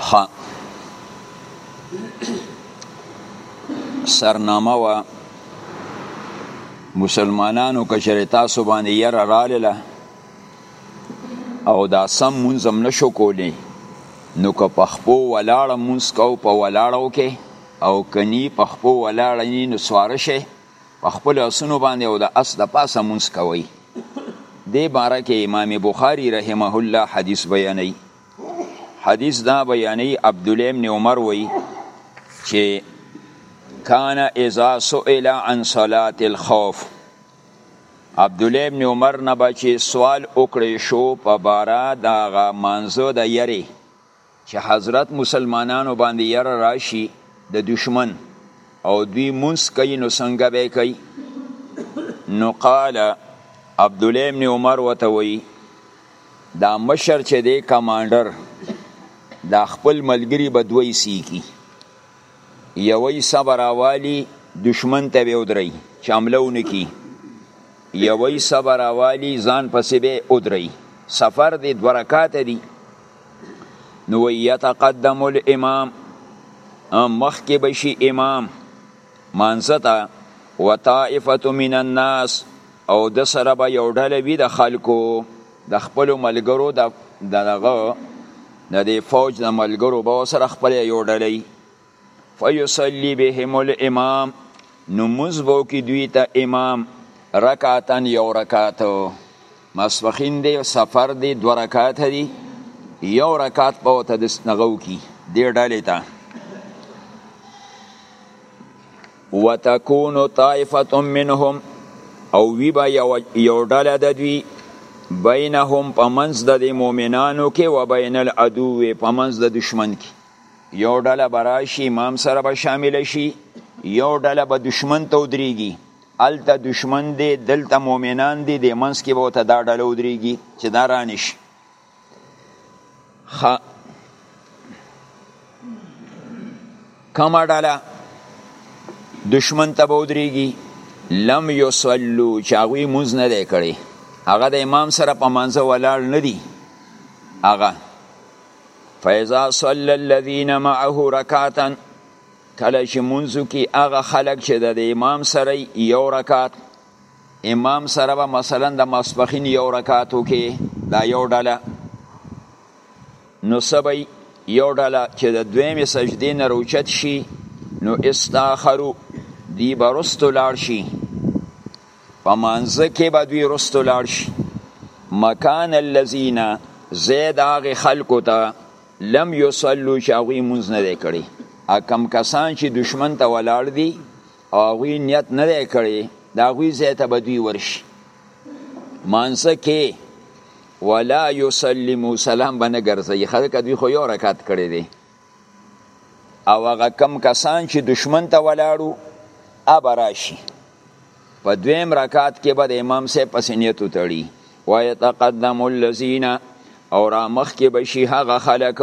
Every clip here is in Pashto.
ها سرنامه وا مسلمانانو کچره تاسو باندې ير رااله او دا سم منظم نشو کولی نو که په خپو ولاړه مونږ کو په ولاړو کې او کني په خپو ولاړه نو سوار شي په خپل اسونو باندې او د اس د پاسه مونږ کوي دې باره کې امام بخاری رحمه الله حدیث بیانوي حدیث دا بیانوي عبد الله ابن عمر وایي چې کان اذا سئل عن صلاه الخوف عبد الله ابن عمر نه بچي سوال وکړي شو په بارا دا غا منزو د یری چه حضرت مسلمانانو باندې یره راشی د دشمن او دوی منس کوي نو څنګه به کوي نو قال عبد الله ابن عمر وتوي دا مشر چې دی کمانډر دا خپل ملګری بدوي سیکی یوی صبر اوالی دشمن ته به ودري چې حمله ونکي یوی صبر اوالی ځان پسې به ودري سفر دی دو رکعات دی نو یتقدم الامام مخکې بشي امام مانځتا وطائفه من الناس او د سره به یو ډله وي د خلکو د خپل ملګرو د دغه د دې فوج د ملګرو به سره خپل یو ډلې فیصلی بهم الامام نو مزبو کی دوی ته امام رکعتن یو رکعت مسفخین دی سفر دی دو رکعت دی یو رکعت په ته د سنغو کی دی ډلې ته وتكون طائفه منهم او وی با یو یو ډله د دوی بینهم پمنز د مؤمنانو کې و بین العدو پمنز د دشمن کې یو ډله به راشي امام سره به شامل شي یو ډله به دشمن ته ودرېږي هلته دشمن دی دلته مؤمنان دي د منځ کې به ورته دا ډله ودرېږي چې دا رانه شي کومه ډله دشمن ته به ودرېږي لم یصلو چې هغوی مونځ نه دی کړی هغه د امام سره په منځه ولاړ نه دي هغه فاذا صلى الذين معه ركعتا کله چې منځو کې هغه خلک چې د امام سره یو رکعت امام سره به مثلا د ماسپخین یو رکعت وکي دا یو ډله نو سبي یو ډله چې د دویمې سجدې نه روچت شي نو استاخرو دی برستو لاړ شي په مانځه کې به دوی رستو لاړ شي مکان الذین زید هغه خلکو ته لم یصلو چې هغوی مونځ نه دی کړی کم کسان چې دشمن ته ولاړ دي او هغوی نیت نه دی کړی د هغوی ځای ته به دوی ورشي مانځه کې ولا یسلمو سلام به نه ګرځوي خلک دوی خو یو رکعت کړی دی او هغه کم کسان چې دشمن ته ولاړو اب راشي په دویم رکعت کې به د امام صاحب پس نیت وتړي ويتقدم الذين او را مخ کې بشي هغه خلک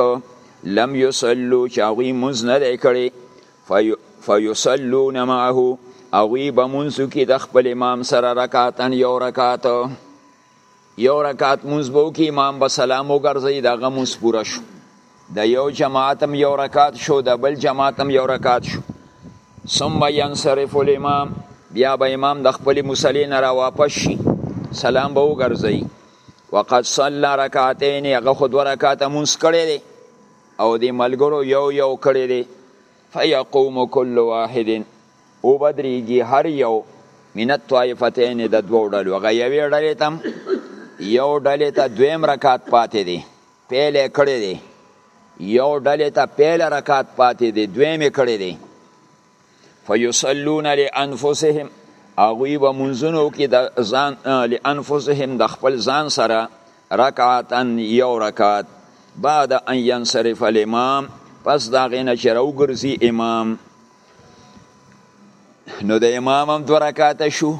لم يصلو چې هغوی مونځ نه دی کړی فیصلون معه هغوی به مونځو کې د خپل امام سره رکعتن یو رکعت یو رکعت مونږ به وکړي امام به سلام وګرځي د هغه مونځ پوره شو د یو جماعت هم یو رکعت شو د بل جماعت هم یو رکعت شو ثم ينصرف الامام بیا به امام د خپل مصلی نه را واپس شي سلام به وګرځي وقد صلى رکعتين هغه خو دوه رکعته مونځ کړی دی او د ملګرو یو یو کړی دی فیقوم کل واحد وبدریږي هر یو من الطائفتین د دوو ډلو هغه یوې ډلې ته یو ډلې ته دویم رکعت پاتې دی پیل یې کړی دی یو ډلې ته پیل رکعت پاتې دی دویم یې کړی دی فیصلون لانفسهم هغوی به منځونو کې د ځان لانفسهم د خپل ځان سره رکعتا یو رکعت بعد ان ینصرف الامام پس دا غینه چې راوګرځي امام نو د امام هم دو رکعت شو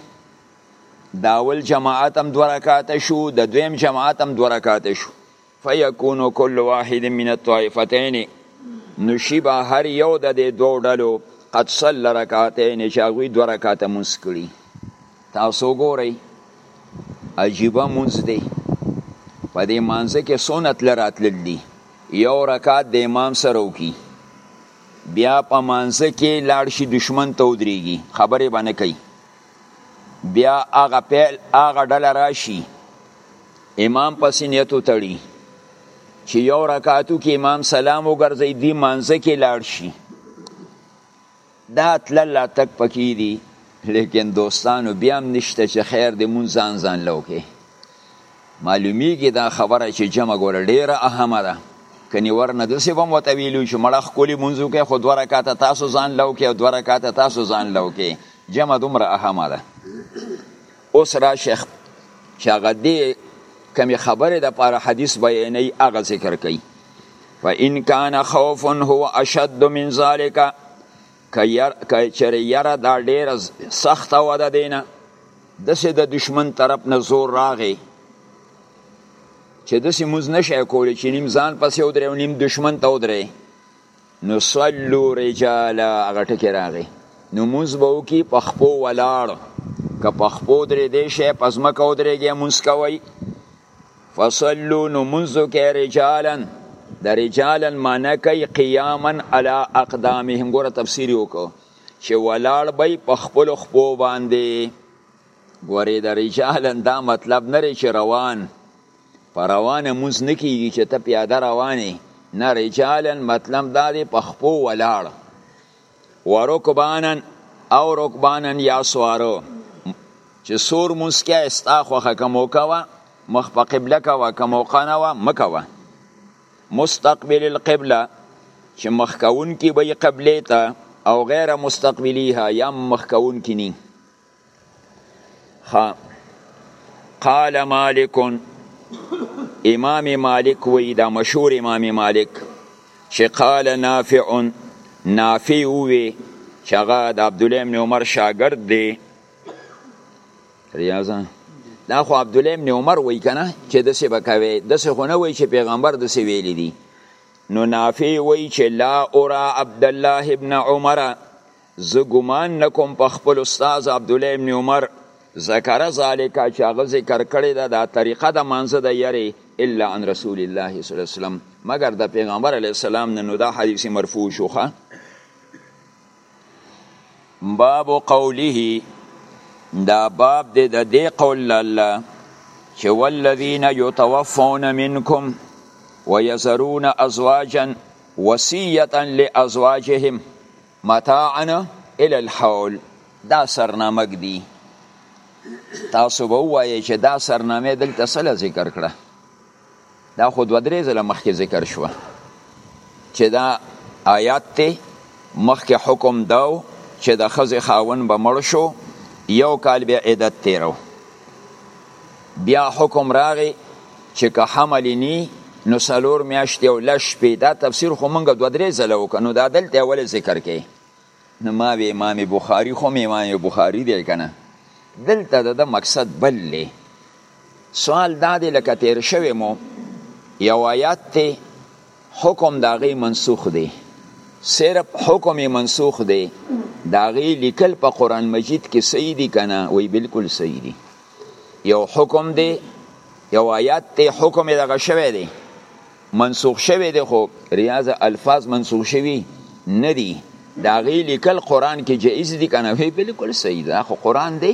داول جماعت هم دو رکعت شو د دویم جماعت هم دو رکعت شو فیکونو کل واحد من الطائفتین نشیبا هر یو د دې دو ډلو قد صل رکعتین چاوی دو رکعت منس کړي تاسو ګورئ عجیبه منس دی په دې مانځه کې سنت لراتل دي یو رکعت د امام سره وکي بیا په مانځه کې لاړ شي دشمن ته ودرېږي خبرې به نه کوي بیا هغه پیل هغه ډله راشي امام پسې نیت وتړي چې یو رکعتو کې امام سلام وګرځي دی مانځه کې لاړ شي دا تلل راتګ پکې دي لیکن دوستانو بیا هم نشته چې خیر دې مونږ ځان ځان لو کې معلومیږي دا خبره چې جمع ګوره ډیره اهمه ده کني ورنه د سبم وتویلو چې مړه خولي منځو کې خو دوه رکعات تاسو ځان لو کې او دوه رکعات تاسو ځان لو کې جمع دومره اهمه ده اوس را شیخ چې هغه دې کمی خبره د پاره حدیث بیانې هغه ذکر کوي فإن كان خوف هو أشد من ذلك که چېرې یره دا ډېره سخته وه د دې نه داسې د دشمن طرف نه زور راغی چې داسې موز نه شی کولی چې نیم ځان پسې ودرې او نیم دشمن ته ودرې نو صلو رجاله هغه ټکې راغی نو موز به وکړي په خپو ولاړ که په خپو درېدی شی په ځمکه ودرېږی مونځ کوئ فصلو نو منځو کې رجالا د رجالا معنی کوي قیاما علی اقدامهم ګوره تفسیر وکړو چې ولاړ به په خپل خپو باندې ګورې د رجالا دا مطلب نه لري چې روان په روانه مونږ نه کیږي چې ته پیاده روانې نه رجالا مطلب دا دی په خپو ولاړ ورکبانا او رکبانا یا سوارو چې سور مونږ کې استا خوخه کوم کوه مخ په قبله کوه کوم قنا وا مکوه مستقبل القبله چې مخ کون کې به قبله ته او غیر مستقبلیها یا مخ کون کې ني ها قال مالک امام مالک وی دا مشهور امام مالک چې قال نافع نافع وی چې هغه د عبد الله بن عمر شاګرد دی ریاضه دا خو عبد الله بن عمر وی کنه چې د څه بکوي د څه خونه وی چې پیغمبر د څه ویلي دي نو نافع وی چې لا اورا عبد الله ابن عمر زه ګمان نه کوم په خپل استاد عبدالله ابن عمر ذکر ذالک چې هغه ذکر کړی ده دا طریقه د مانځه د یری الا عن رسول الله صلی الله علیه وسلم مګر د پیغمبر علیه السلام نه نو دا حدیث مرفوع شوخه باب قوله دا باب دی د دې قول الله چې والذین یتوفون منکم ويذرون ازواجا وصيه لازواجهم متاعنا الی الحول دا سرنامه دی تاسو به وایئ چې دا سرنامه دلته سره ذکر کړه دا خو دوه درې ځله مخکې ذکر شوه چې دا آیات ته مخکې حکم داو چې د ښځې خاون به مړ شو یو کال بیا عدت تیرو بیا حکم راغی چې که حمل نی نو سلور میاشتې او لس شپې دا تفسیر خو مونږ دوه درې ځله وکړو نو دا دلته ولې ذکر کوي نو ما وی امام بخاری خو امام بخاری دی کنه دلته د مقصد بل دی سوال دا دی لکه تیر شوی مو یو آیات ته حکم د هغې منسوخ دی صرف حکم یې منسوخ دی د هغې لیکل په قرآن مجید کې صحیح دي که نه وایي بلکل صحیح دي یو حکم دی یو آیات دی حکم یې دغه شوی دی منسوخ شوی دی خو ریاض الفاظ منسوخ شوی نه دي د هغې لیکل قرآن کې جایز دي که نه وایي بلکل صحیح ده خو قرآن دی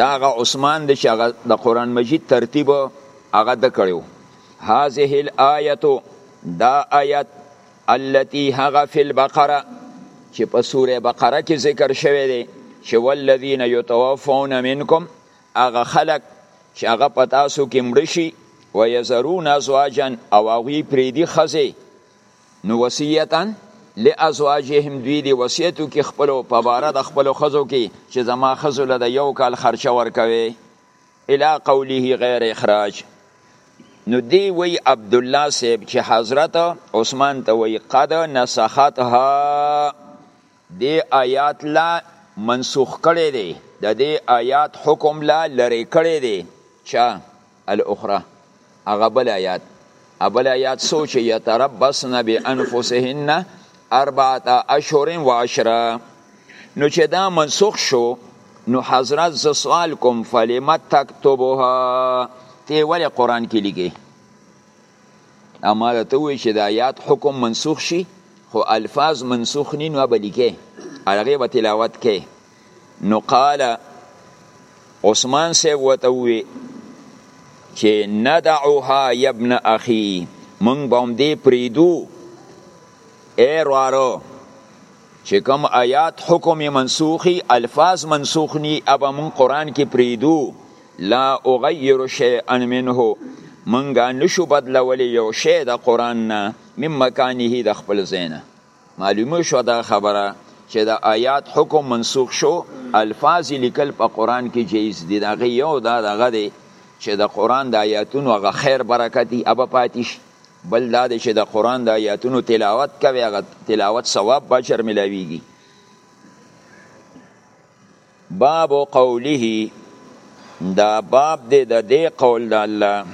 دا هغه عثمان دی چې هغه د قرآن مجید ترتیب هغه د کړو هذه الآیه دا آیت التي هغه فی البقره چې په سوره بقره کې ذکر شوی دی چې والذین یتوفون منکم هغه خلق چې هغه په تاسو کې مړ شي ويذرون ازواجا او هغوی پریدي ښځې نو وصیتا لازواجهم دوی دی وصیتو کې خپل په بار د خپل خزو کې چې زما خزو له یو کال خرچه ورکوي الی قوله غیر اخراج نو دی وی عبد الله صاحب چې حضرت عثمان ته وی قد نسختها دی آیات لا منسوخ کړي دي د دې آیات حکم لا لری کړي دي چا الاخرى هغه بل آیات ابل آیات سو چې یتربصن بانفسهن اربعه اشهر و عشره نو چې دا منسوخ شو نو حضرت ز سوال کوم فلم تكتبها تی ولې قران کې لګي اما ته وی چې د آیات حکم منسوخ شي خو الفاظ منسوخ ني نو بلګي هغه به تلاوت کې نو قال عثمان صاحب وته وی چې ندعوها یبن اخی مونږ به هم دې پریدو اے روارو چې کوم آیات حکم منسوخي الفاظ منسوخ ني ابا مون قران کې پریدو لا اغیر شیئا منه مونږه نشو بدلولې یو شی د قران نه مم مکانه د خپل زینه معلومه شو دا خبره چې د آیات حکم منسوخ شو الفاظ لیکل په قران کې جایز دي دا غي یو دا دغه دی چې د قران د آیاتونو هغه خیر برکت دی ابا پاتیش بل دا دی چې د قران د آیاتونو تلاوت کوي هغه تلاوت ثواب بشر ملاویږي باب قوله دا باب دی د دې قول د الله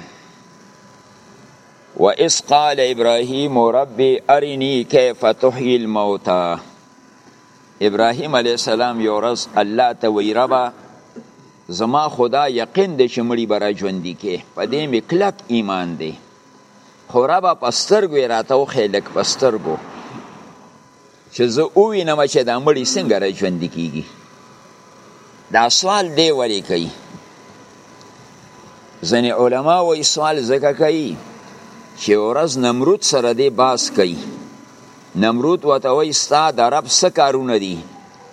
و اس قال ابراهيم ربي ارني كيف تحيي الموتى ابراهيم عليه السلام یو ورځ الله ته وی ربا زما خدا یقین دی چې مړي برا ژوند دي کې په دې مې کلک ایمان دی خو ربا پسترګو راته وخې لک پسترګو چې زه ووینم چې دا مړی څنګه را ژوندي کیږي دا سوال دی ولې کوي ځینې علما وایي سوال ځکه کوي چې ورځ نمرود سره دی باس کوي نمرود ورته وایي ستا د رب څه کارونه دي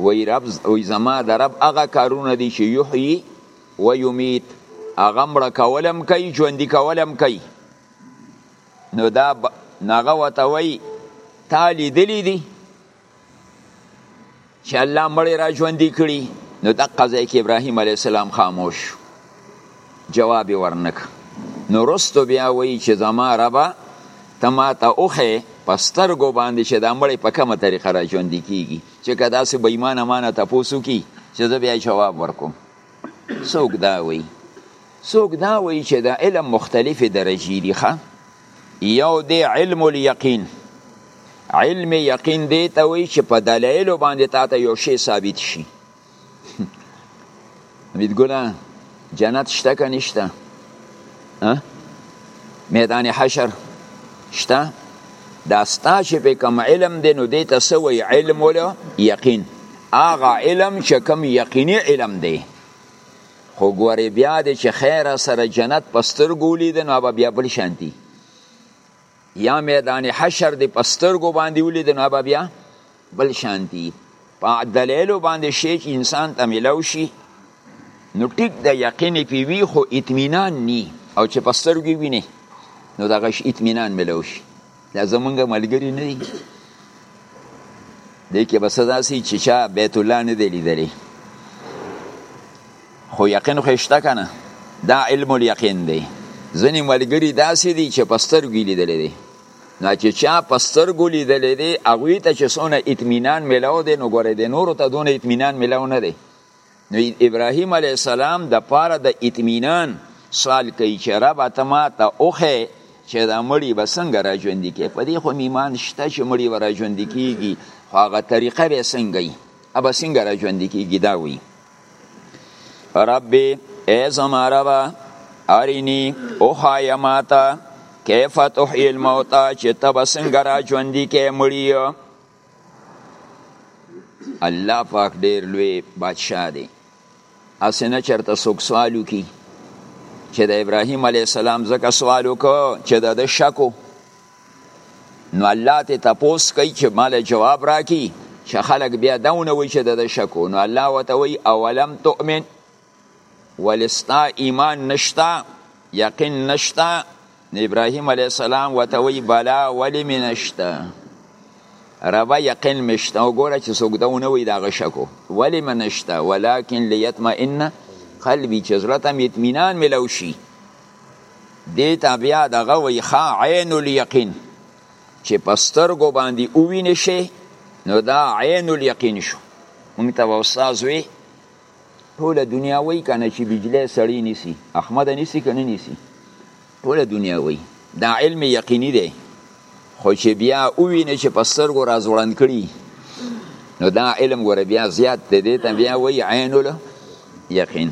وایي رب وایي زما د رب هغه کارونه دي چې یحیي و یمیت هغه مړه کولم کوي ژوندي کولم کوي نو دا ب... نغه وته وای تا لیدلی دی چې الله مړی را ژوندې کړي نو د قضای کې ابراهیم علی السلام خاموش جواب ورنک نو رستو بیا وای چې زما ربا ته ما ته اوخه پستر ګو باندې چې دا مړی په کومه طریقه را ژوندې کیږي چې کدا سه بېمانه مانه تاسو کی چې زه بیا جواب ورکوم څوک دا وی څوک دا وی چې د علم مختلفې درجې دي ښه یو دی علم الیقین علم یقین دی ته وی چې په دلایلو باندې تا ته یو شی ثابت شي حمید ګله جنت شته که نشته میدان حشر شته دا ستا چې په کوم علم دی نو دې ته څه وایي علم وله یقین هغه علم چې کوم یقیني علم دی خو ګورې بیا دې چې خیره سره جنت په سترګو لید نو به بیا بل شانتي یا میدان حشر دی په سترګو باندې ولید نو به بیا بل شانتی په دلایلو باندې شی چې انسان ته ملو شي نو ټیک د یقین پی وی خو اطمینان نی او چې په سترګو ویني نو دغه اطمینان ملو شي دا زمونږ ملګری نه دی دی کې بس داسې چې چا بیت الله نه دی لیدلی خو یقین خو شته کنه دا علم الیقین دی ځنې ملګری داسې دي چې په سترګو لیدلی دی نو چې چا په سترګو لیدلی دی هغوی ته چې څونه اطمینان میلاو دی نو ګورې دی نورو ته دونه اطمینان میلاو نه دی نو ابراهیم علیه السلام د پاره د اطمینان سوال کوي چې ربه ته ما ته اوښی چې دا مړی به څنګه را ژوندي کې په دې خو میمان شته چې مړی به را ژوندي کېږي خو هغه طریقه به څنګه وي به څنګه را ژوندي کېږي دا وي ربي ای زما ربا ارینی اوخای ماتا کیف تحیی الموتا چې تب څنګه را ژوندي کې مړی الله پاک ډیر لوی بادشاه دی اسنه چرته څوک سوالو کی چې د ابراهیم علی السلام زکه سوالو کو چې د شکو نو الله ته تپوس کوي چې مال جواب راکي چې خلک بیا داونه وي چې د شکو نو الله وته وي اولم تؤمن ولستا ایمان نشتا یقین نشتا ابراهیم علی السلام وته وی بلا ولی منشتا ربا یقین مشتا وګوره چې څوک داونه وی دا غشکو ولی منشتا ولکن لیتمئن قلبی چې زړه ته اطمینان ملو شي دې ته بیا دغه وایي ښه عین الیقین چې په سترګو باندې ووینې شي نو دا عین الیقین شو مونږ ته به استاد وي ټوله دنیا وایي که نه چې بجلی سړی نیسي احمد نیسي که نه نیسي ټوله دنیا وایي دا علم یقیني دی خو چې بیا ووینې چې په سترګو را ځوړند کړي نو دا علم ګوره بیا زیات دی دې ته بیا وایي عین الیقین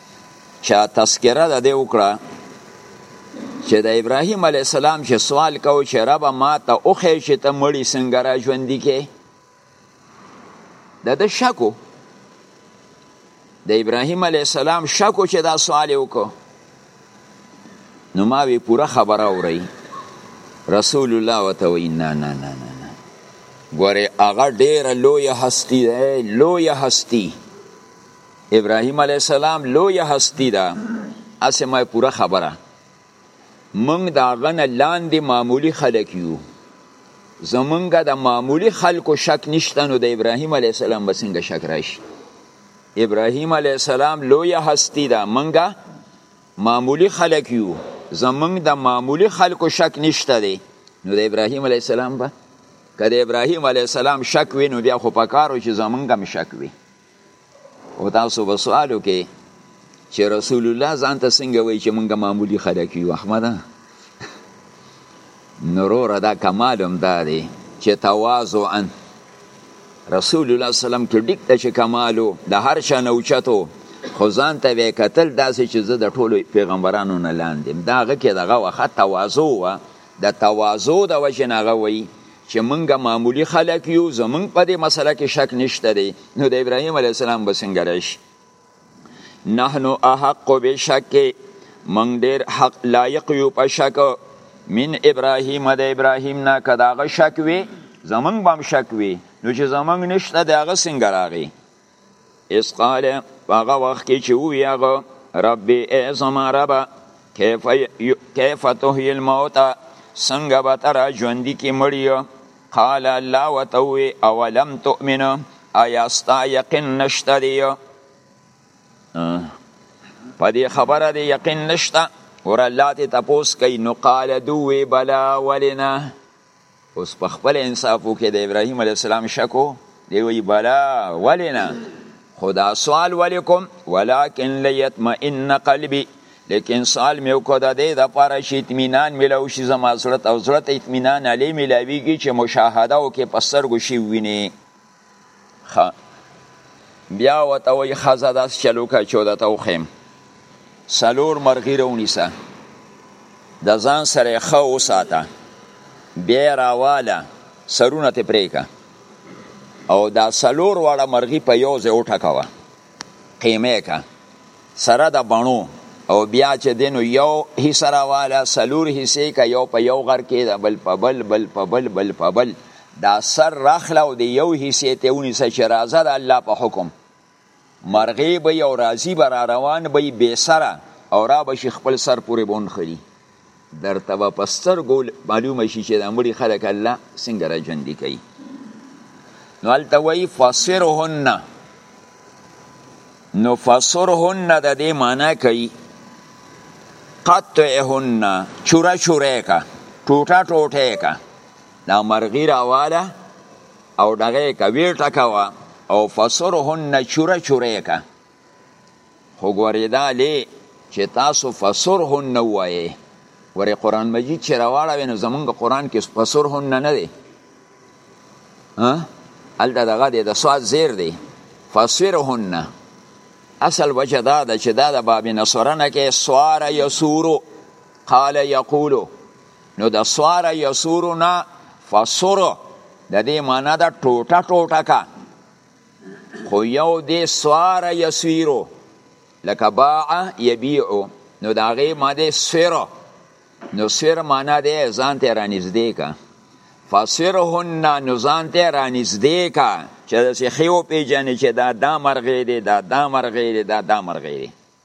چا تذکره د دې وکړه چې د ابراهیم علی السلام چې سوال کو چې رب ما ته اوخې چې ته مړی څنګه را ژوندې کې د د شکو د ابراهیم علی السلام شکو چې دا سوال وکړو نو ما وی پوره خبره اوري رسول الله وته وی نه نه نه نه ګوره هغه ډیره لوی هستی ده لوی هستی ابراهیم علی السلام لوی هستی ده اسه ما پوره خبره مونږ دا غنه لاندې معمولی خلک یو زمونږ د معمولی خلکو شک نشته نو د ابراهیم علی السلام بسنګ شک راشي ابراهیم علی السلام لوی هستی ده مونږ معمولی خلک یو زمونږ د معمولی خلکو شک نشته دی نو د ابراهیم علی السلام به که د ابراهیم علی السلام شک وي نو بیا خو پکارو چې زمونږ هم شک وي او تاسو به سوال وکړئ چې رسول الله ځان ته څنګه وایي چې مونږ معمولی خلک یو احمده نوروره دا کمال هم دا دی چې تواضعا رسول الله سلام کې ډیک ته چې کمالو د هر چا نه اوچتو خو ځان ته به کتل داسې چې زه د ټولو پیغمبرانو نه لاندې دا هغه کې دغه وخت تواضع وه د تواضع د وجې نه هغه وایي چې مونږ معمولی خلک یو زمونږ په دې مسله کې شک نشته دی نو د ابراهیم علیه السلام به څنګه راشي نحنو احق بشک مونږ ډیر حق لایق یو په شک من ابراهیم د ابراهیم نه که د هغه شک وي زمونږ به هم شک وي نو چې زمونږ نشته د هغه څنګه راغی اس قال په هغه وخت کې چې وی هغه ربي ای زما ربه کیف کیف تحیی الموت څنګه به تر ژوندۍ کې مړی قال الله وتوي اولم تؤمن ایا ستا یقین نشته دی په دې خبره دی یقین نشته ور الله ته تاسو کوي نو قال دوی بلا ولنا اوس په خپل انصاف وکړي د ابراهیم علی السلام شکو دی وی بلا ولینا خدا سوال ولیکم ولکن لیتمئن قلبی لیکن سوال میو کو د دې د پاره شي اطمینان ملو شي زما زړه او زړه ته اطمینان علی ملاویږي چې مشاهده او کې پسر ګشي ویني خا بیا وته وای خزه داس چلو کا چودا ته وخیم سلور مرغی رونیسه د ځان سره خو وساته بیا راواله سرونه ته پریکا او دا سلور وړه مرغی په یو ځای وټکوه قیمه کا سره د بڼو او بیا چې دینو یو حصہ راواله سلور حصے کا یو په یو غر کې د بل په بل بل په بل بل په بل دا سر راخله او د یو حصے ته ونیسه چې راځه د الله په حکم مرغې به یو راځي به را روان به بې سره او را به شي خپل سر پورې بون خري درته به په سترګو معلومه شي چې دا مړي خلک الله څنګه را ژوندي کوي نو هلته وایي فصرهن نو فصرهن د دې معنا کوي قطعهن چوره چوره کا ټوټه ټوټه کا دا مرغی راواله او دغه کوي ټکوا او فصرهن چوره چوره کا خو ګورې دا لې چې تاسو فسرهن نه وایې ورې قرآن مجید چې راواړوې نو زمونږ قرآن کې فسرهن نه نه دی هلته دغه دی د سواد زیر دی فسرهن نه اصل وجه دا ده چې دا د باب نصره نه کې سوار یسورو قال یقولو نو د سوار یسورو نه فسرو د دې معنی دا ټوټه ټوټه کا خو یو دی سوار یسویرو لکه باع یبیعو نو د هغې معنی سویرو نو سویر معنی دی ځان ته رانږدې که فسرهن نو ځان ته رانږدې که چې داسې ښې وپېژنې چې دا دا مرغې دی دا دا مرغې دی دا دا مرغې دی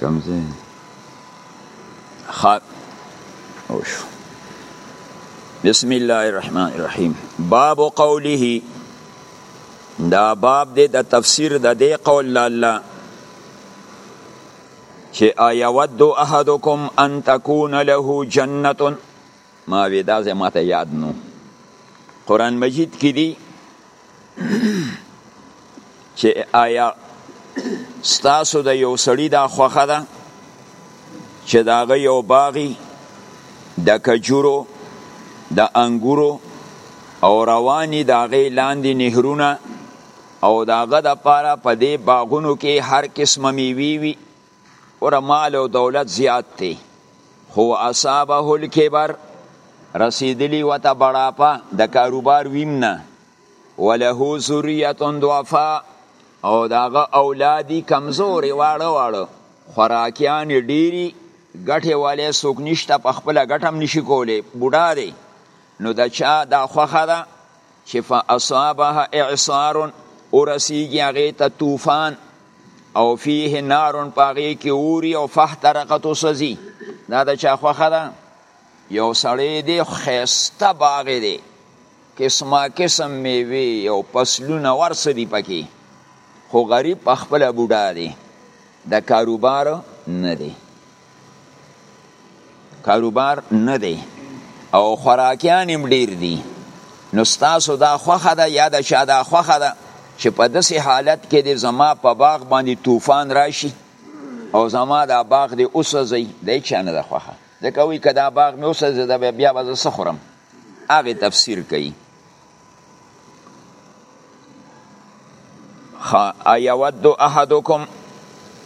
کم ځای خات او شو بسم الله الرحمن الرحیم باب قوله دا باب دې د تفسیر د دې قول الله چې ايود احدکم ان تكون له جنت ما وی دا زماته یاد نو قران مجید کې دی چې آیا ستاسو د یو سړی دا خوخه ده چې داغه یو باغی د کجورو د انګورو او رواني داغه لاندې نهرونه او د هغه دپاره په دې باغونو کې هر قسمه میوې وي ګوره مال او دولت زیات دی خو اصابه الکبر رسیدلی وته بړاپه د کاروبار ویم نه وله ذریه ضعفا او داغه اولادی کمزوري واړه واړه خوراکیان ډیری ګټه والے سوک نشته په خپل ګټم نشي کولی بوډا دی نو د چا دا خوخه ده چې فاصابها اعصار ورسیږي هغې ته طوفان او فيه نار په هغې کې اوري او فاحترقت وسوځي دا د چا خوښه ده یو سړی دی ښایسته باغ دی قسمه قسم میوې او فصلونه ورڅه دي پکې خو غریب په خپله بوډا دی د کاروبار نه دی کاروبار نه دی او خوراکیان هم ډیر دي نو ستاسو دا خوخه ده یا د چا دا خوخه ده چې په داسې حالت کې د زما په باغ باندې طوفان راشي او زما دا باغ دې وسوځي د چا نه ده خوخه ځکه وایي که دا باغ مې وسوځي بیا به زه څه خورم هغې تفسیر کوي ایود احدکم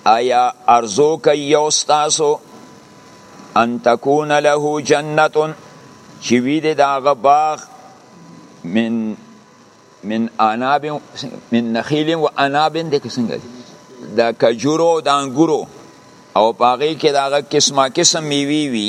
ایا ارزو کوي یو ستاسو ان تکون له جنته چې وی د داغه باغ من من اناب من نخیل و اناب د څنګه دا کجورو د انګورو او پاغي کې داغه قسمه قسم میوي وی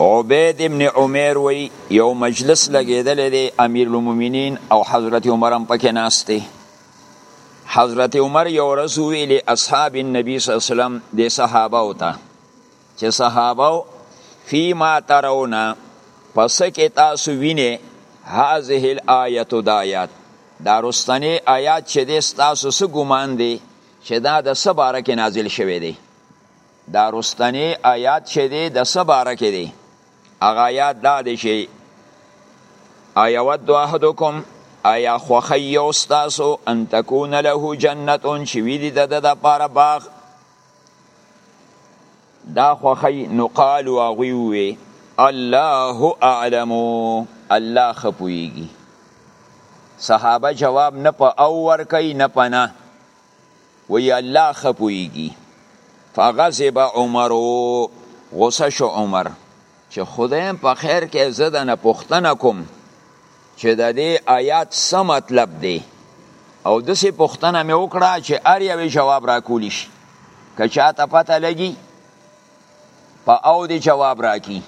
عبید ابن عمر وی یو مجلس لګیدل دی امیر المؤمنین او حضرت عمر هم پکې ناست دی حضرت عمر یو ورځ ویلي اصحاب النبی صلی الله علیه وسلم د صحابه او ته چې صحابه فيما ترون پس کې تاسو ویني هذه الايه دایات دا رستنی آیات چې د تاسو سګومان دي چې دا د سبارک نازل شوی دی دا رستنی آیات چې دی د څه باره کې دی هغه آیات دا دی چې ایود احدکم ایا خوخی یو ستاسو ان تکون له جنتون چې وی دی د د پاره باغ دا خوخی نو قالو هغوی وی الله اعلم الله خپویږي صحابه جواب نه په او ور کوي نه په نه وی الله ښه پوهیږي فغضب عمر غصه شو عمر چې خدایم په خیر کې زه دنه پوښتنه کوم چې د دې آیات څه مطلب دی او داسې پوښتنه مې وکړه چې هر یوې جواب راکولی شي که چاته پته لګي په او دی جواب راکی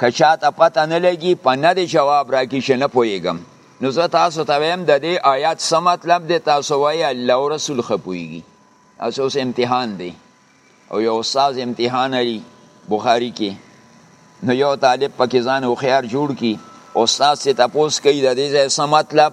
که چاته پته نه لګي په نه دی جواب راکی چې نه پوهیږم نو زه تاسو ته وایم د دې آیات څه مطلب دی تاسو وایي الله او رسول ښه پوهیږي تاسو اوس امتحان دی او یو استاد امتحان لري بخاری کې نو یو طالب پکې ځان هوښیار جوړ کی استاد سي تپوس کوي د دې ځای څه مطلب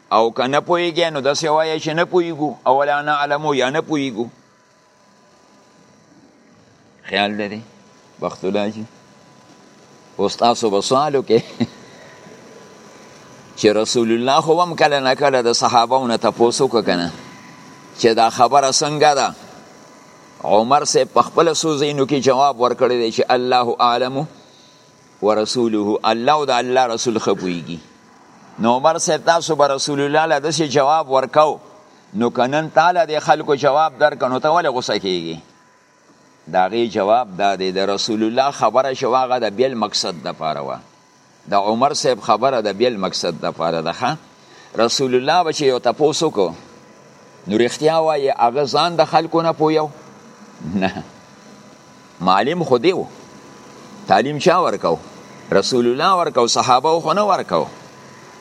او که نه پوهیږئ نو داسې وایئ چې نه پوهیږو او لا نعلمو یا نه پوهیږو خیال لري بخت الله جي اوس تاسو به سوال وکړئ چې رسول الله خو هم کله نه کله د صحابهو نه تپوس وکړه که نه چې دا خبره څنګه ده عمر صاحب په خپل څو ځایونو کې جواب ورکړی دی چې الله اعلم ورسوله الله او د الله رسول خپويږي نو عمر صاحب تاسو به رسول الله له داسې جواب ورکاو نو کنن تعالی د خلکو جواب درکنو ته ولې غوسه کیږي دا غي جواب دا دی د رسول الله خبره شواغه د بیل مقصد د پاره و د عمر صاحب خبره د بیل مقصد د پاره ده رسول الله به چې یو تپوس وکړو نو رښتیا وایي هغه ځان د خلکو نه پویو نه معلم خو دی و تعلیم چا ورکو رسول الله ورکو صحابه خو نه ورکو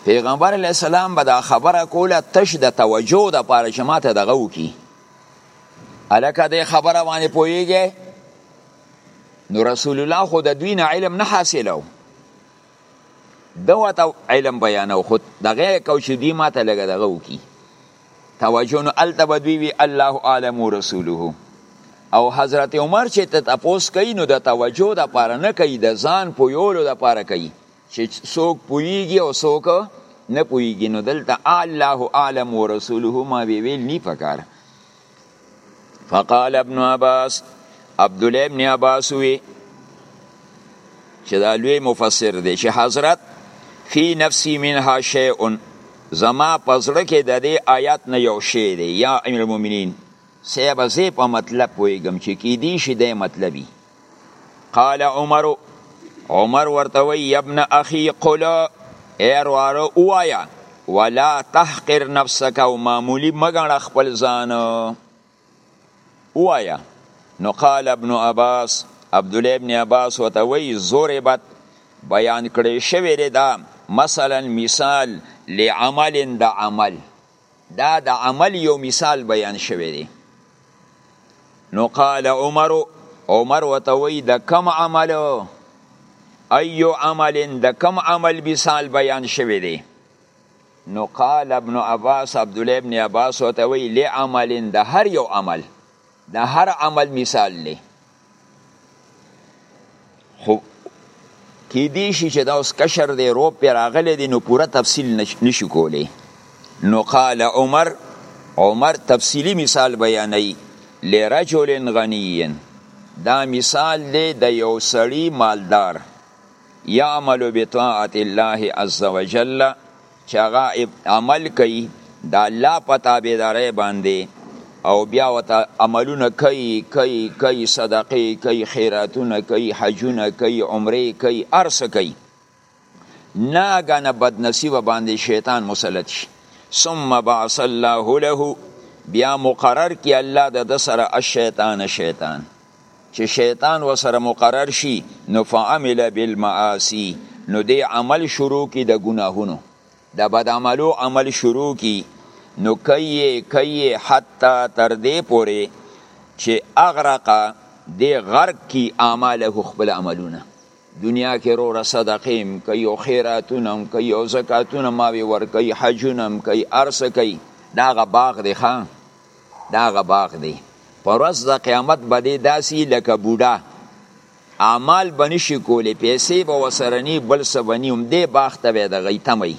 پیغمبر علی السلام به دا خبره کوله تش د توجه د پاره چې ماته دغه وکی الکه د خبره باندې پویږي نو رسول الله خو د دوی نه علم نه حاصلو ده ورته علم بیانو خو دغه یې کو چې دوی ماته لږه دغه وکړي توجه نو هلته به دوی وي الله اعلم و رسوله او حضرت عمر چې ته تپوس کوي نو د توجه دپاره نه کوي د ځان پویولو دپاره کوي چې څوک پوهیږي او څوک نه پوهیږي نو دلته الله اعلم و رسوله ما وی ویل نی پکار فقال ابن عباس عبد الله ابن عباس وی چې دا لوی مفسر دی چې حضرت فی نفسی منها شیء زما پزړه کې د دې آیات نه یو شی دی یا امیر المؤمنین سیب زی په مطلب پویګم چې کی دی شي د مطلبی قال عمر عمر ورته وی ابن اخي قل ایر واره اوایا ولا تحقر نفسك او معمولی مګنه خپل ځان اوایا نو قال ابن عباس عبد الله ابن عباس وته وی زوربت بیان کړی شوی دی دا مثلا مثال لعمل د عمل دا د عمل یو مثال بیان شوی دی نو قال عمر عمر وتوی د کم عمل ایو عمل د کم عمل مثال بیان شوی دی نو قال ابن عباس عبد الله ابن عباس وتوی لعمل د هر یو عمل د هر عمل مثال دی خو کې دی شي چې دا اوس کشر دی رو پې راغلی دی نو پوره تفصیل نشي کولی نو قال عمر عمر تفصیلی مثال بیانوي لرجل غنی دا مثال دی د یو سړی مالدار یعمل بطاعت الله عز وجل چې هغه عمل کوي د الله په تابعدارۍ باندې او بیا وته عملونه کوي کوي کوي صدقې کوي خیراتونه کوي حجونه کوي عمرې کوي ارس کوي ناګنه بدنصیب باندې شیطان مسلط شي ثم بعث الله له بیا مقرر کی الله د سره الشیطان شیطان چې شیطان وسره مقرر شي نو فعمل بالمعاصی نو دی عمل شروع کی د ګناهونو د بد عملو عمل شروع کی نو کوي کوي حتی تر دې پورې چې اغرقه دی غرق کی اعماله خپل عملونه دنیا کې روره صدقې هم کوي او خیراتونه هم کوي او زکاتونه ماوې ورکوي حجونه هم کوي هر څه کوي د هغه باغ دی ښه دا هغه باغ دی په ورځ د قیامت به دی داسې لکه بوډا اعمال به نشي کولی پیسې به وسره نی بل څه به نی همدې باغ ته به د غیتمي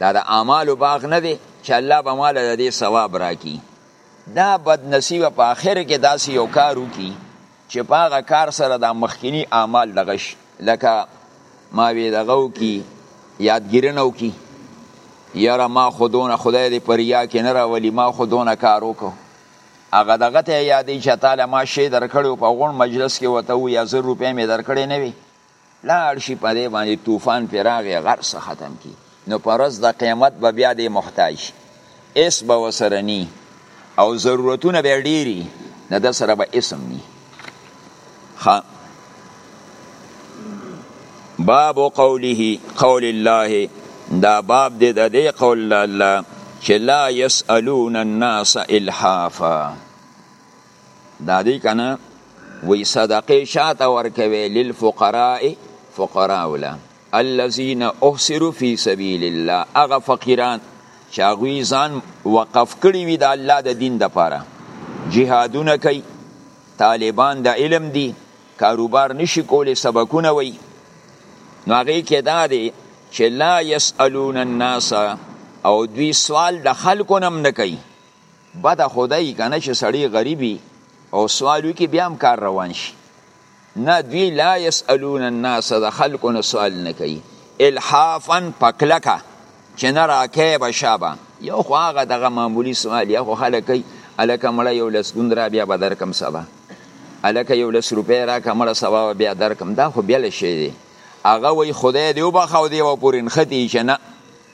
دا د اعمالو باغ نه دی چې الله به ماله د دې ثواب راکړي دا بد نصیبه په آخر کې داسې یو کار وکړي چې په هغه کار سره دا مخکینی اعمال دغه شي لکه ما وی دغه وکي یادګیرنه وکي یاره ما خو دونه خدای دې پر یا کې نه راولي ما خو دونه کار وکړو هغه دغه ته یادې چې تعالی ما شی درکړو په غون مجلس کې وته وی زر روپۍ مې درکړې نه وي لاړ شي په دې باندې طوفان پرې راغی غر څه ختم کړي نو په ورځ د قیامت به بیا دې محتاج شي هېڅ به ورسره ني او ضرورتونه به یې ډېر وي نه ده سره به اسم ني باب قوله قول الله دا باب دې د دې قول الله چې لا يسألون الناس الحافا دا دی کنه وی صدقه شاته ورکوي للفقراء فقراء ولا الذين احصروا في سبيل الله هغه فقيران چې هغوی ځان وقف کړي وي د الله د دین دپاره جهادونه کوي طالبان د علم دي کاروبار نشي کولی سبکونه وي نو هغې کې دا دی چې لا یسألون الناس او دوی سوال د خلکو نه هم نه کوي بده خو دا یی کنه چې سړی غریبی او سوال وکي بیا هم کار روان شي نه دوی لا يسالون الناس د خلکو نه سوال نه کوي الحافا پکلکه چې نه راکې بشابه یو خو هغه دغه معمولی سوال یا خو خلک کوي الکه مړه یو لس ګوند را بیا به درکم سبا الکه یو لس روپۍ را کمړه سبا بیا درکم دا خو بیا شی دی هغه وای خدای دی وبخښه او دی و پورې نښتي چې نه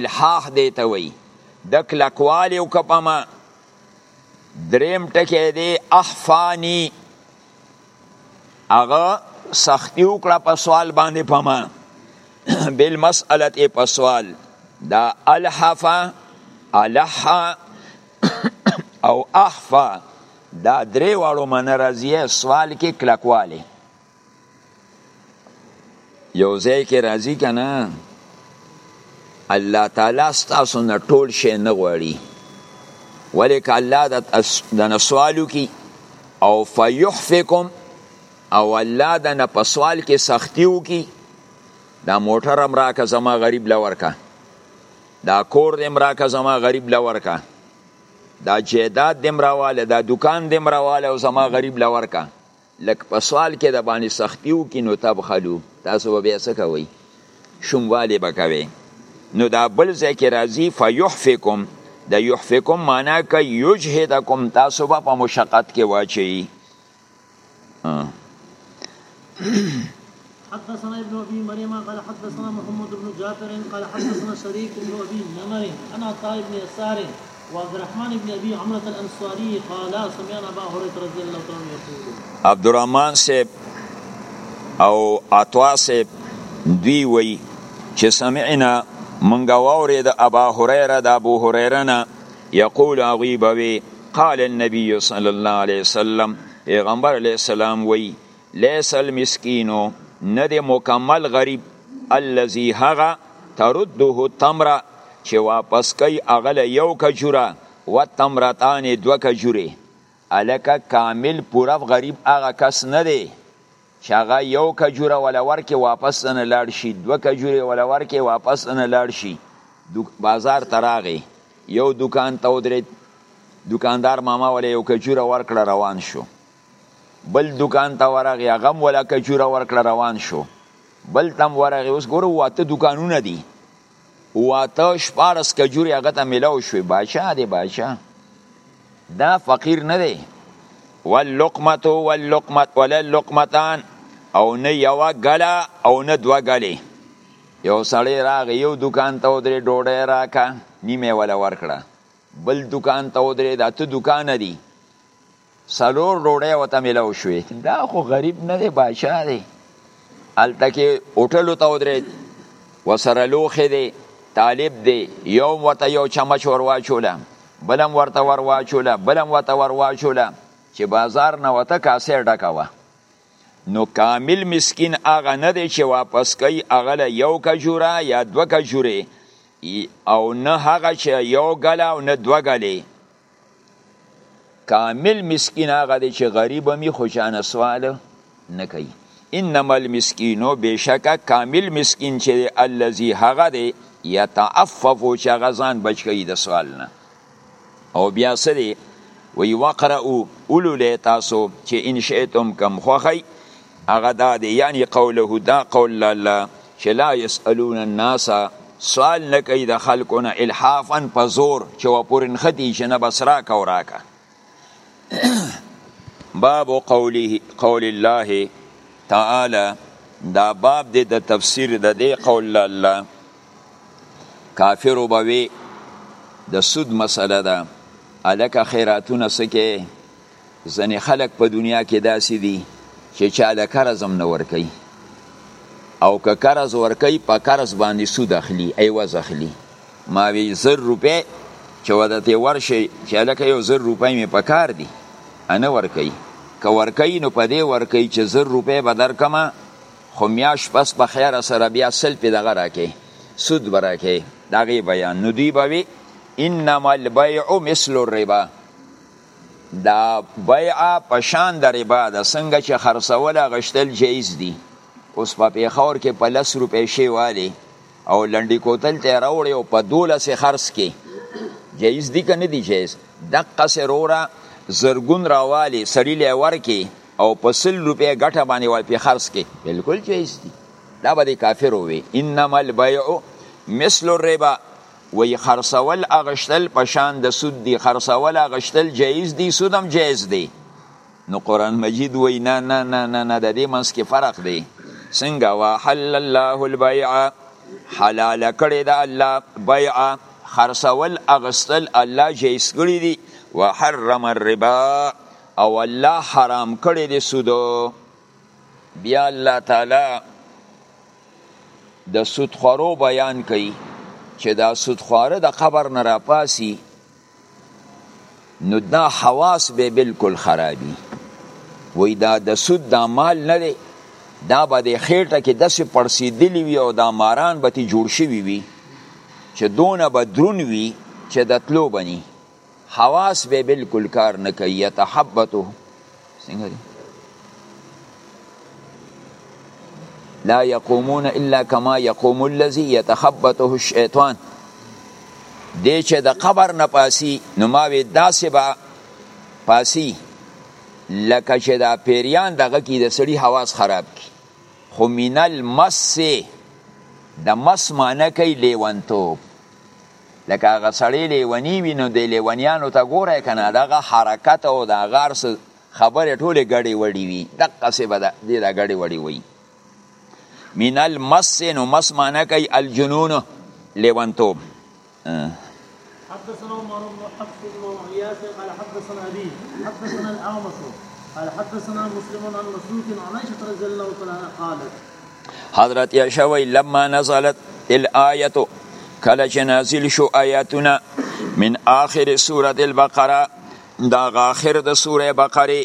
الحاح دی ته وی د کلکوالی او کپما دریم ټکی دی احفانی هغه سختی وکړه په سوال باندې پما بل مسئله په سوال دا الحفا الحا او احفا دا درې واړو من راځي سوال کې کلکواله یو ځای کې راځي که نه الله تعالی ستاسو نه ټول شی نه غواړي ولې که الله د نه سوال وکړي او فیحفکم او الله د نه په سوال کې سختی وکړي دا موټر هم راکه زما غریب له ورکه دا کور دې هم راکه زما غریب له ورکه دا جیداد دم راواله دا دکان دم راواله او زما غریب لورکا لږ په سوال کې د باندې سختی وکړي نو تبخلو تاسو به بیا څه کوئ شوموالی به کوئ نو دا بل ځای کې راځي فیحفکم د یحفکم معنا کوي یجهدکم تاسو به په مشقت کې واچي حدثنا ابن ابي مريم قال حدثنا محمد بن جعفر قال حدثنا شريك بن ابي نمر عن عطاء بن يسار وعبد الرحمن بن ابي عمرة الانصاري قال سمعنا ابا هريره رضي الله تعالى عنه يقول عبد الرحمن سيب او عطاء سيب دوی وی چې سمعنا منګه واورې د ابا هريره د ابو هريره نه یقول هغوی به وي قال النبي صلی الله علیه وسلم پیغمبر علیه السلام وی لیس المسکینو نه دی مکمل غریب الذي هغه ترده تمره چې واپس کوي هغه له یو کجوره و تمرتان دوه کجورې الکه کامل پوره غریب هغه کس نه دی چې هغه یو کجوره ولا ورکې واپس نه لاړ شي دوه کجورې ولا ورکې واپس نه لاړ شي بازار ته راغی یو دکان ته ودرېد دکاندار ماما ولا یو کجوره ورکړه روان شو بل دکان ته ورغی هغه ولا کجوره ورکړه روان شو بل تم ورغی اوس ګوره واته دکانونه دي واته شپارس کجوري هغه ته ملاو شوې باچا دی باچا دا فقیر نه دی واللقمت واللقمت وللقمتان او نه یو غلا او نه دوا غلې یو سړی راغ یو دکان ته ودرې ډوډۍ راکا نیمه ولا ورکړه بل دکان ته ودرې دا ته دکان دی سلور ډوډۍ وته ملو شوې دا خو غریب نه دی بادشاه دی هلته کې هوټلو ته ودرېد ورسره لوښی دی طالب دی یو ورته یو چمچ ور واچوله بلم ورته ور واچوله بلم ورته ور واچوله چې بازار نه وته کاسې ډکه وه نو کامل مسکین هغه نه دی چې واپس کوي هغه له یو کجوره یا دوه کجورې او نه هغه چې یو ګله او نه دوه ګلې کامل مسکین هغه دی چې غریب می خو چانه سوال نه کوي انما المسکینو بشکا کامل مسکین چې الذي هغه دی یتعفف چې هغه ځان بچ کوي د سوال نه او بیا سره وی وقرأو اولو لی تاسو چې ان شئتم کم خوخی هغه دا دی یعنی قوله دا قول الله چې لا یسالون الناس سوال نه کوي د خلکو نه الحافا په زور چې و پورې نښتي چې نه بس راکه او راکه باب قوله قول الله تعالی دا باب دی د تفسیر د دې قول الله کافر وبوي د سود مسله ده الکه خیراتونه سکه ځنې خلک په دنیا کې داسې دي چې چاله قرض هم نه ورکوي او که قرض ورکوي په قرض باندې سود اخلي عوض اخلي ما وی زر روپۍ چې ودته ورشي چې هلکه یو زر روپۍ مې په کار دي نه ورکوي که ورکوي نو په دې ورکوي چې زر روپۍ به درکمه خو میاش پس په خیر سره بیا سل پې دغه راکې سود به راکې د هغې بیان نو دوی به وي انما البیع مثل الربا دا بیعه په شان د ربا ده څنګه چې خرڅول غشتل جایز دي اوس په پیښور کې په لس روپۍ شی والی او لنډی کوتل ته راوړي او په دولس خرڅ کې جایز دي که نه دي جایز دقه سروره زرګون راوالی سړي له ورکي او په سل روپۍ ګټه باندې وای په خرڅ کې بالکل جایز دي دا به کافر وي انما البيع مثل الربا وی خرڅول اغشتل په شان د سود دی خرڅول اغشتل جایز دی سود هم جایز دی نو قران مجید وی نه نه نه نه نه د دې منځ کې فرق دی څنګه واحل الله البيع حلال کړی د الله بيع خرڅول اغشتل الله جایز کړی دی وحرم الربا او الله حرام کړی دی سود بیا الله تعالی د سود خورو بیان کوي چې دا سود خوره د قبر نه راپاسي نو دا حواس به بالکل خرابي وای دا د سود دا مال نه دی دا به د خېټه کې داسې پړسېدلی وي او دا ماران به ترې جوړ شوي وي چې دونه به درون وي چې د تلو بني حواس به بالکل کار نه کوي يتحبطو څنګه دي لا يقومون الا كما يقوم الذي يتخبطه الشيطان دې چې د قبر نه پاسي نو ما وی داسې با پاسي لکه چې دا پیریان دغه کې د سړي حواس خراب کی خو مینل مس د مس معنی کوي لیونتوب لکه هغه سړی لیونی وي نو د لیونیانو ته ګوره کنه دغه حرکت او د غار خبره ټوله ګډي وډي وي دقه څه بد دي دا ګډي وډي وي من المس نو مس معنا کوي الجنون لیونتوب حدثنا عمر بن حفص بن غياث قال حدثنا ابي حدثنا الاعمش قال حدثنا مسلم عن مسروق عن عائشه رضي الله تعالى عنها قالت حضرت عائشه وی لما نزلت الايه کله چې نازل شو آیاتونه من آخر سوره البقره دا آخر د سوره بقره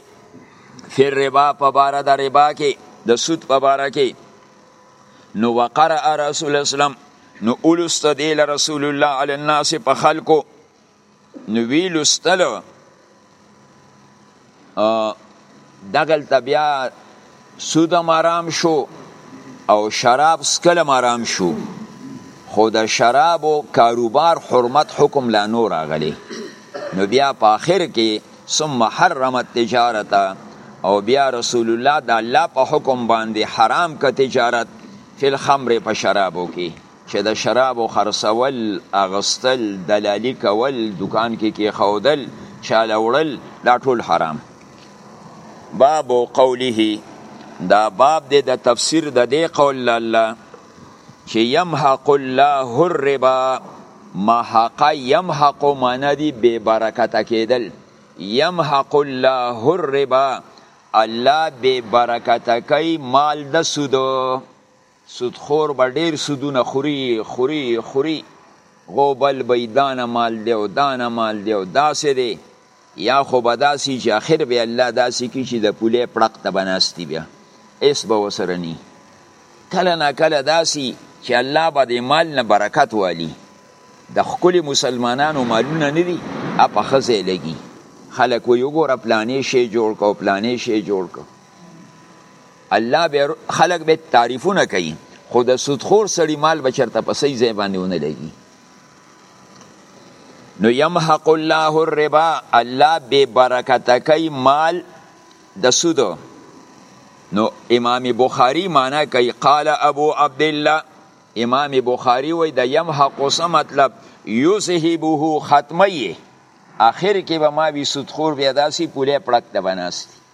فی ربا په بار د ربا کې د سود په بار کې نو وقرأ رسول اسلام نو اولست دی رسول الله علی الناس په خلکو نو وی لستلو دغل تبیا سودم آرام شو او شراب سکلم آرام شو خو د شراب او کاروبار حرمت حکم لا نور راغلی نو بیا په اخر کې ثم حرم التجارت او بیا رسول الله د الله په حکم باندې حرام ک تجارت فل خمر په شرابو کې چې د شرابو خرڅول، اغستل، دلالي کول، دکان کې کېښودل، چاله وړل دا ټول حرام. باب قوله دا باب دی د تفسیر د دې قول د الله چې یمحق الله الربا محق یمحق معنی دی بې برکته کېدل یمحق الله الربا الله بې برکته کوي مال د سودو سود خور به ډیر سودونه خوری خوری خوری غو بل به دانه مال دی او دانه مال دی او داسې دی یا خو به داسې چې اخر به الله داسې کی چې د پولی پړق ته بناستی بیا اس به وسره نی کله نا کله داسې چې الله به د مال نه برکت والی د خپل مسلمانانو مالونه نه دي اپ خزه لګي خلک وي وګوره پلانې شی جوړ کو پلانې شی جوړ کو الله به خلک به تعریفونه کوي خو د سودخور سړي مال به چرته په صحیح ځای باندې ونه لګي نو یمحق الله الربا الله به برکت کوي مال د سودو نو امام بخاری معنا کوي قال ابو عبد الله امام بخاری وای د یمحق څه مطلب یذهبه ختمه اخر کې به ما وی سودخور بیا داسي پوله پړک ته بناست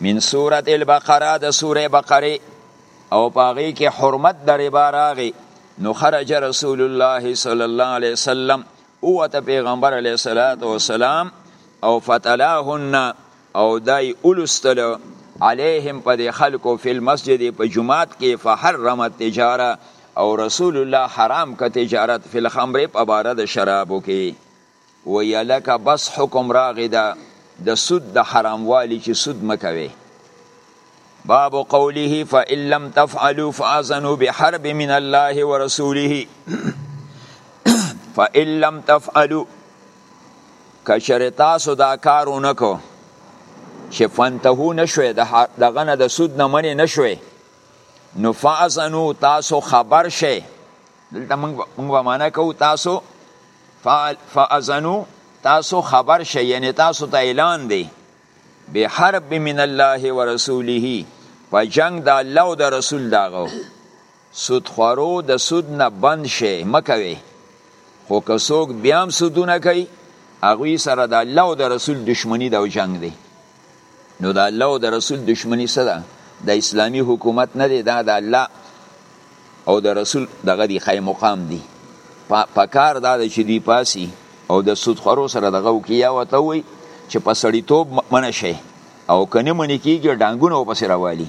من سورة البقره د سوره بقره او پاغي کې حرمت د ربا راغی نو خرج رسول الله صلی الله علیه وسلم او ته پیغمبر علیه الصلاۃ والسلام او فتلاهن او دای اولستل علیهم په دې خلکو فی المسجد په جمعات کې فحرم التجاره او رسول الله حرام ک تجارت فی الخمر په بار د شرابو کې وایه لکه بس حکم راغی ده د سود د حراموالي چې سود مه کوئ باب قوله فإن لم تفعلوا فأذنوا بحرب من الله ورسوله فإن لم تفعلوا کشر تاسو دا کارو نکو چې فنتهو نشوي دغه نه د سود نه منې نشوي نو فأذنوا تاسو خبر شئ دلته موږ به معنا کوو تاسو فاذنو تاسو خبر شئ یعنی تاسو ته اعلان دی به حرب من الله ورسوله په جنگ د الله او د رسول داغو سود خورو د سود نه بند شي مکوي خو که څوک بیا هم سودونه کوي هغوی سره د الله او د رسول دشمنی د جنگ دی نو د الله او د رسول دشمنی څه ده د اسلامی حکومت نه دی دا د الله او د رسول دغه دی خای مقام دی پکار دا چې دی پاسی او د سود خورو سره دغه وکي یا وته وي چې په سړیتوب منه شي او کني منی کیږي ډانګونه او پسې راوالي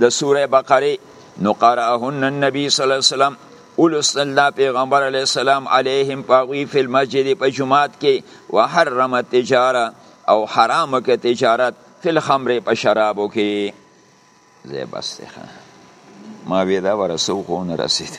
د سوره بقره نو قرأهن النبي صلی الله علیه وسلم ولسل دا پیغمبر علی السلام علیهم پاغوی فی المسجد په جماعت کې وحرم التجاره او حرام ک تجارت فی الخمر په شرابو کې زه بس ته ما وی دا ورسو خو نه رسید